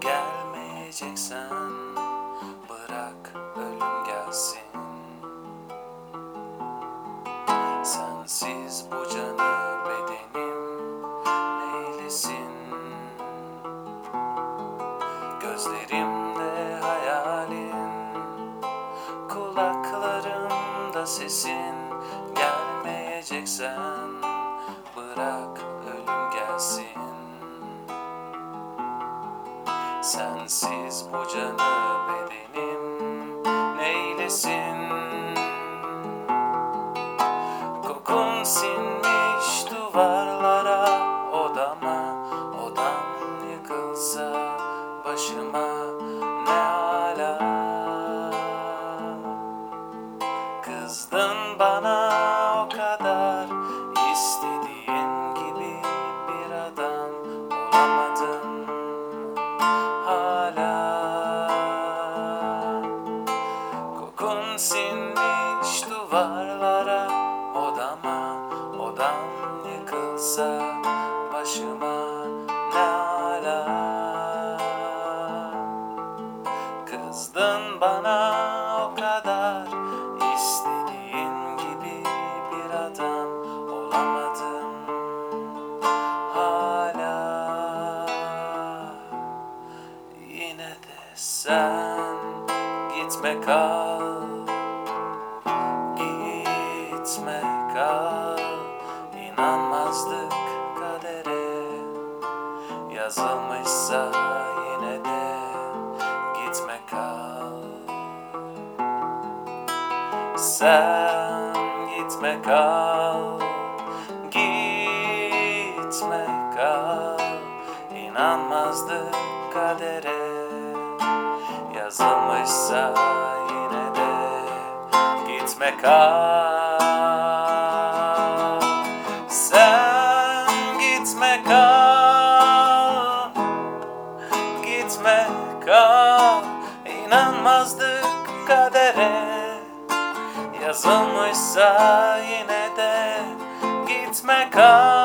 gelmeyeceksen bırak ölüm gelsin. Sensiz bu canı bedenim neylesin? Gözlerimde hayalin Kulaklarımda sesin Gelmeyeceksen bırak Sensiz bu canı bedenim. Neylesin gitme kal Gitme kal. İnanmazdık kadere Yazılmışsa yine de gitme kal. Sen gitme kal Gitme kal. İnanmazdık kadere Yazılmışsa yine de gitme kal. Sen gitme kal Gitme kal. İnanmazdık kadere. Yazılmışsa yine de gitme kal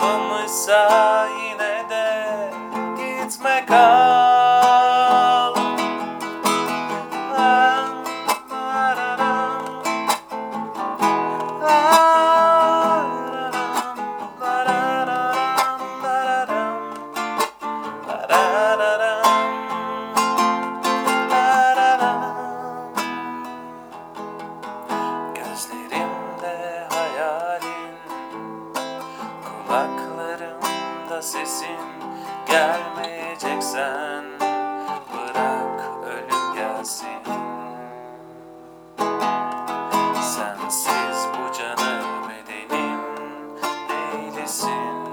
Yazılmışsa yine de gitme kal Kulaklarımda sesin Gelmeyeceksen Bırak ölüm gelsin. Sensiz bu canı bedenim Neylesin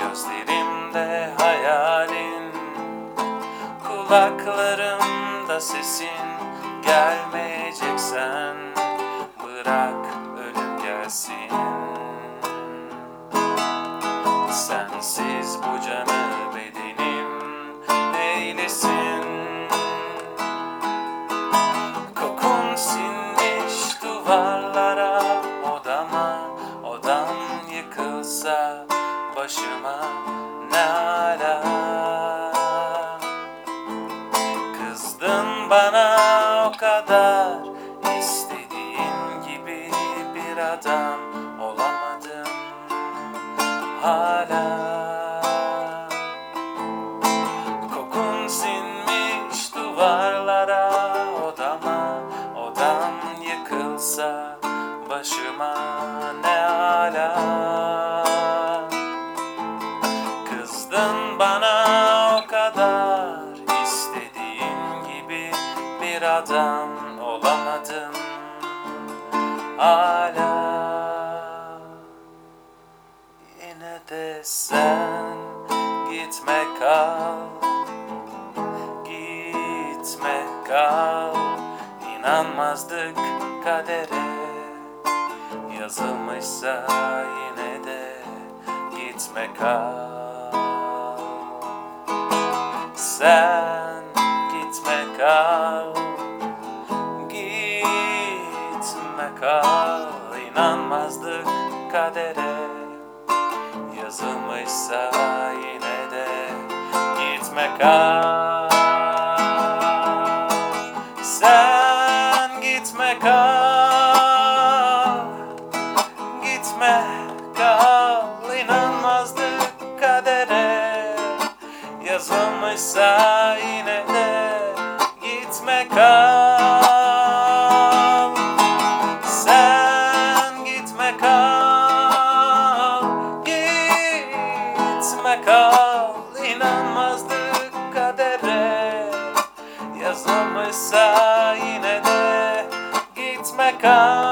Gözlerimde hayalin Kulaklarımda sesin Gelmeyeceksen Bırak ölüm gelsin Sensiz bu canı bedenim. Neylesin? Kokun sinmiş duvarlara odama Odam yıkılsa başıma ne ala. Kızdın bana o kadar istediğin gibi bir adam olamadım. Hala ne ala. Kızdın bana o kadar istediğin gibi bir adam olamadım hala Yine de sen gitme kal Gitme kal. İnanmazdık kadere Yazılmışsa yine de gitme kal. Sen gitme kal Gitme kal. İnanmazdık kadere. Yazılmışsa yine de gitme kal Yazılmışsa yine de gitme kal. Sen gitme kal Gitme kal. İnanmazdık kadere Yazılmışsa yine de gitme kal